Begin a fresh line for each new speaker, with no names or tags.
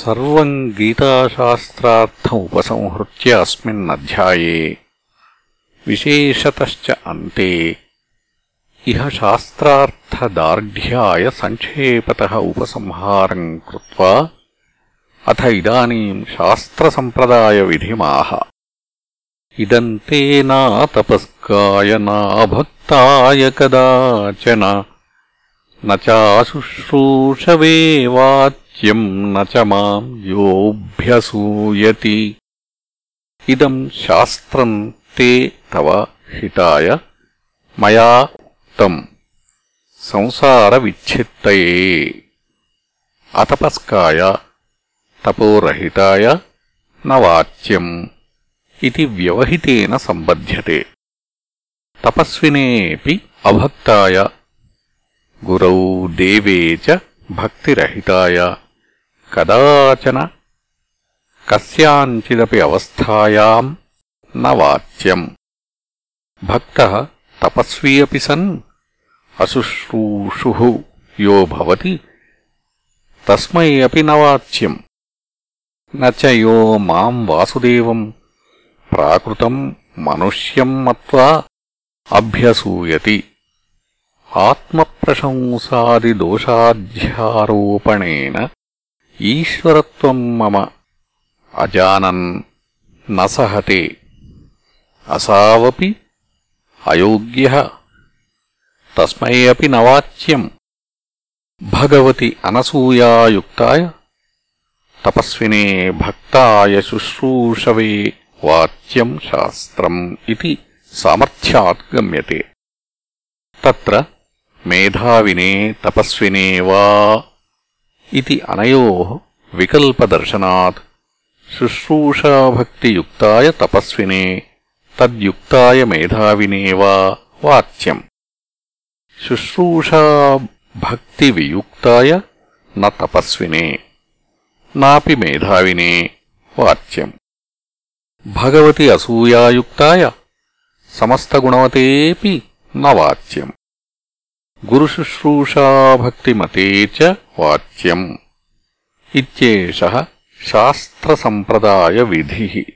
సర్వం గీతాశాస్త్రార్థముపసంహృత్య అస్మిన్నధ్యాయే విశేషతశ్చ అంతే. ఇహ శాస్త్రార్థదార్ఢ్యాయ సంక్షేపత ఉపసంహారం కృత్వా. అథ ఇదానీం శాస్త్రసంప్రదాయవిధిమాహ ఇదం తే నాతపస్కాయ నాభక్తాయ కదాచన. నాశుశ్రూషవే వాచ वाच्यम् न च माम् योऽभ्यसूयति इदम् शास्त्रम् ते तव हिताय मया उक्तम् संसारविच्छित्तये अतपस्काय तपोरहिताय न वाच्यम् इति व्यवहितेन सम्बध्यते तपस्विनेऽपि अभक्ताय गुरौ देवे च भक्तिरहिताय కదాచన కస్యాంచిదపి అవస్థాయాం న భక్త తపస్వీ అది సన్ అశుశ్రూషు యోతి తస్మై అది నవాచ్యం. నో మాం వాసుదేవం ప్రాకృతం మనుష్యం మత్వా అభ్యసూయతి. ఆత్మప్రశంసాదిదోషాధ్యారోపణేన ఈశ్వరత్వం మమ అజానన్ నసహతే అసావపి అయోగ్య తస్మై అపి నవాచ్యం భగవతి అనసూయాయుక్తాయ తపస్వినే భక్తాయ శుశ్రూషవే వాచ్యం శాస్త్రం ఇది సామర్థ్యాత్ గమ్యతే. తత్ర మేధావినే తపస్వినే వా ఇది అనయో వికల్పదర్శనాత్ శుశ్రూషాభక్తియుక్తాయ తపస్వినే తద్యుక్తాయ మేధావినే వా వాచ్యం శుశ్రూషాభక్తివియుక్తాయ న తపస్వినే నాపి మేధావినే వాచ్యం భగవతి అసూయాయుక్తాయ సమస్తగుణవతేపి న వాచ్యం గురుశుశ్రూషాభక్తిమతే వాచ్యం. ఇేష శాస్త్రసంప్రదాయ విధి.